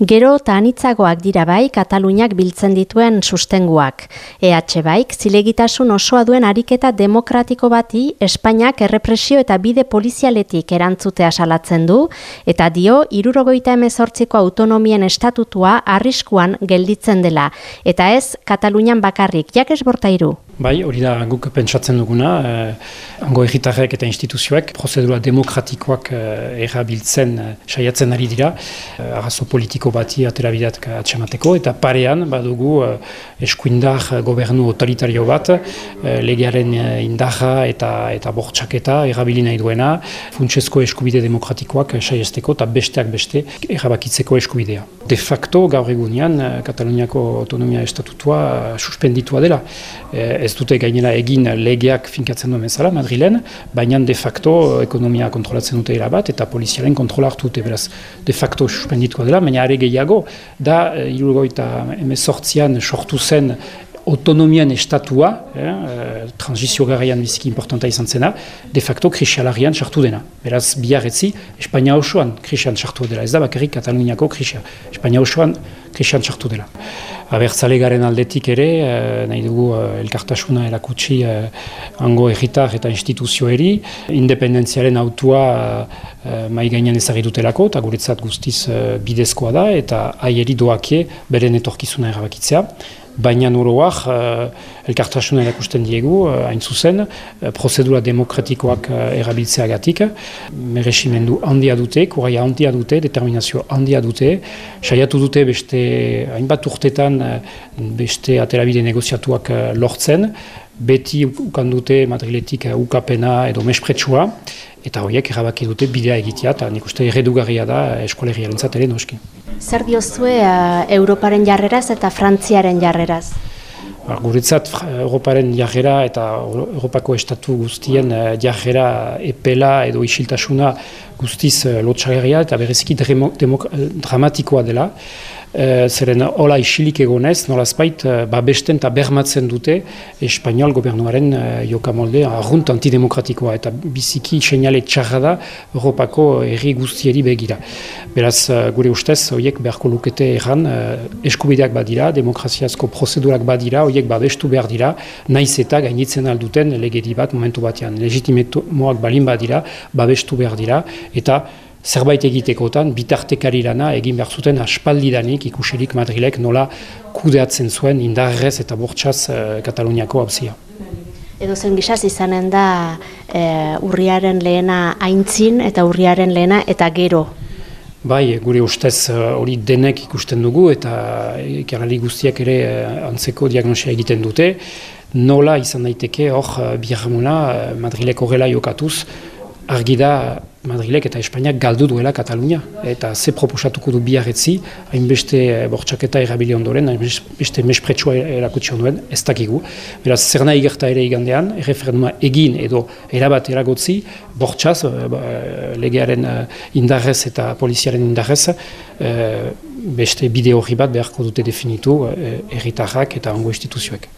Gero eta anitzagoak dira bai Kataluniak biltzen dituen sustenguak. EH baik zilegitasun osoa duen ariketa demokratiko bati Espainiak errepresio eta bide polizialetik erantzutea salatzen du, eta dio irurogoita emezortziko autonomien estatutua arriskuan gelditzen dela, eta ez Katalunian bakarrik, jakes bortairu. Bai, hori da guk pentsatzen duguna, eh, ango egitarrek eta instituzioek, prozedura demokratikoak eh, erabiltzen eh, saiatzen ari dira, eh, arrazo politiko bati atera bidat atxamateko, eta parean badugu eh, eskuindar eh, gobernu totalitario bat, eh, legearen eh, indarra eta eta bortxaketa erabili nahi duena, funtsezko eskubide demokratikoak eh, saiesteko eta besteak beste erabakitzeko eskubidea. De facto, gaur egunean, eh, Kataluniako autonomia estatutua eh, suspenditua dela. Eh, ez dute gainera egin legeak finkatzen duen bezala, Madrilen, baina de facto ekonomia kontrolatzen dute erabat eta polizialen kontrola hartu dute, beraz, de facto suspendituko dela, baina are gehiago, da, irurgoi eta emezortzian sortu zen autonomian estatua, eh, eh, transizio garaian biziki importanta izan zena, de facto krisialarian sartu dena. Beraz, biarretzi, Espainia osoan krisian sartu dela. Ez da bakarrik Kataluniako krisia. Espainia osoan krisian sartu dela abertzale garen aldetik ere, eh, nahi dugu eh, elkartasuna erakutsi eh, ango egitar eta instituzioeri, independentziaren autua eh, mai gainean ezagirutelako, eta guretzat guztiz eh, bidezkoa da, eta aieri doakie beren etorkizuna erabakitzea baina noroak uh, elkartasuna erakusten diegu, uh, hain zuzen, uh, prozedura demokratikoak uh, erabiltzeagatik, meresimendu handia dute, kuraia handia dute, determinazio handia dute, saiatu dute beste hainbat urtetan uh, beste aterabide negoziatuak uh, lortzen, beti ukan dute madriletik uh, ukapena edo mespretsua, eta horiek erabaki dute bidea egitea, eta nik uste erredugarria da eskolegiaren zatele noski. Zer diozue uh, Europaren jarreraz eta Frantziaren jarreraz? Ba, guretzat Europaren jarrera eta Europako estatu guztien uh, jarrera epela edo isiltasuna guztiz uh, lotxagarria eta bereziki dramatikoa dela. Uh, zeren hola isilik egonez, nolazpait, ba besten eta bermatzen dute Espainiol gobernuaren jokamolde arrunt antidemokratikoa eta biziki seinale txarra da Europako herri guztieri begira. Beraz, gure ustez, horiek beharko lukete erran eskubideak badira, demokraziazko prozedurak badira, horiek babestu behar dira, naiz eta gainitzen alduten legedi bat momentu batean. Legitimetuak balin badira, babestu behar dira, eta zerbait egitekotan bitartekari lana egin behar zuten aspaldidanik ikusirik Madrilek nola kudeatzen zuen indarrez eta bortxaz uh, Kataluniako hauzia. Edo zen gizaz izanen da e, urriaren lehena aintzin eta urriaren lehena eta gero? Bai, gure ustez eh, hori denek ikusten dugu eta ikarali guztiak ere antzeko diagnosia egiten dute. Nola izan daiteke hor biharramuna Madrileko gela jokatuz argi da Madrilek eta Espainiak galdu duela Katalunia. Eta ze proposatuko du biarretzi, hainbeste eh, bortxaketa erabili ondoren, hainbeste mespretsua erakutsi ondoren, ez dakigu. Beraz, zer nahi gerta ere igandean, erreferenduma egin edo erabat eragotzi, bortxaz, eh, ba, legearen eh, indarrez eta poliziaren indarrez, beste bide horri bat beharko dute definitu erritarrak eta ongo instituzioek.